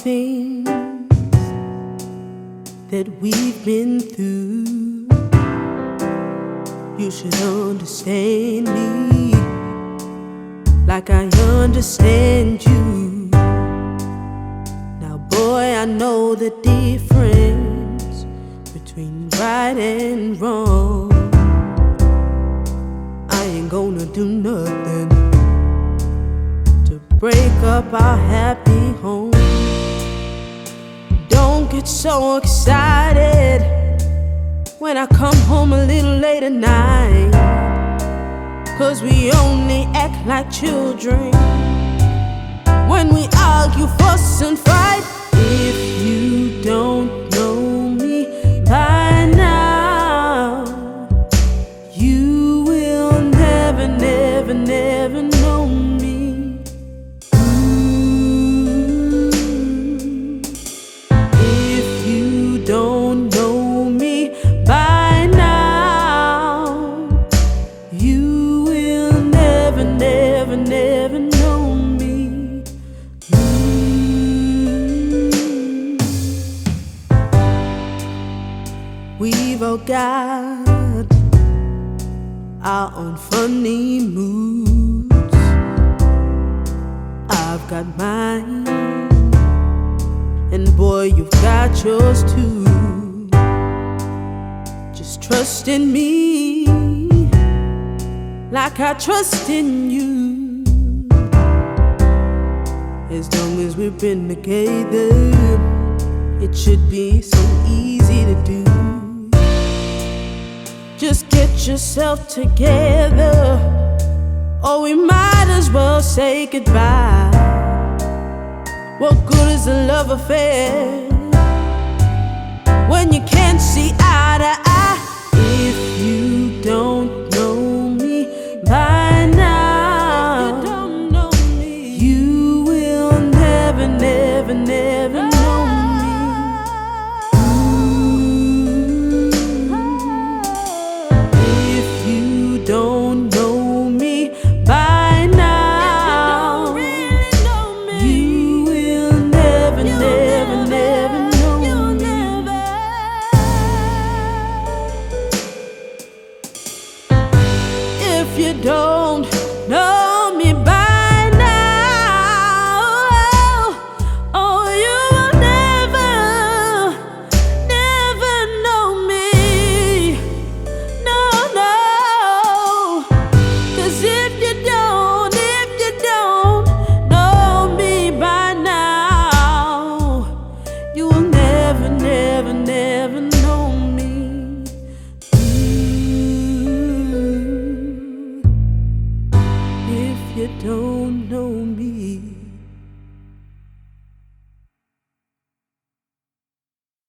things that we've been through. You should understand me like I understand you. Now, boy, I know the difference between right and wrong. I ain't gonna do nothing to break up our happy home. Get so excited when I come home a little late at night. Cause we only act like children when we argue, fuss, and fight. If you don't We've all got our own funny moods. I've got mine, and boy, you've got yours too. Just trust in me like I trust in you. As long as we've been together, it should be so easy to do. Just get yourself together, or we might as well say goodbye. What good is a love affair when you can't see If you me.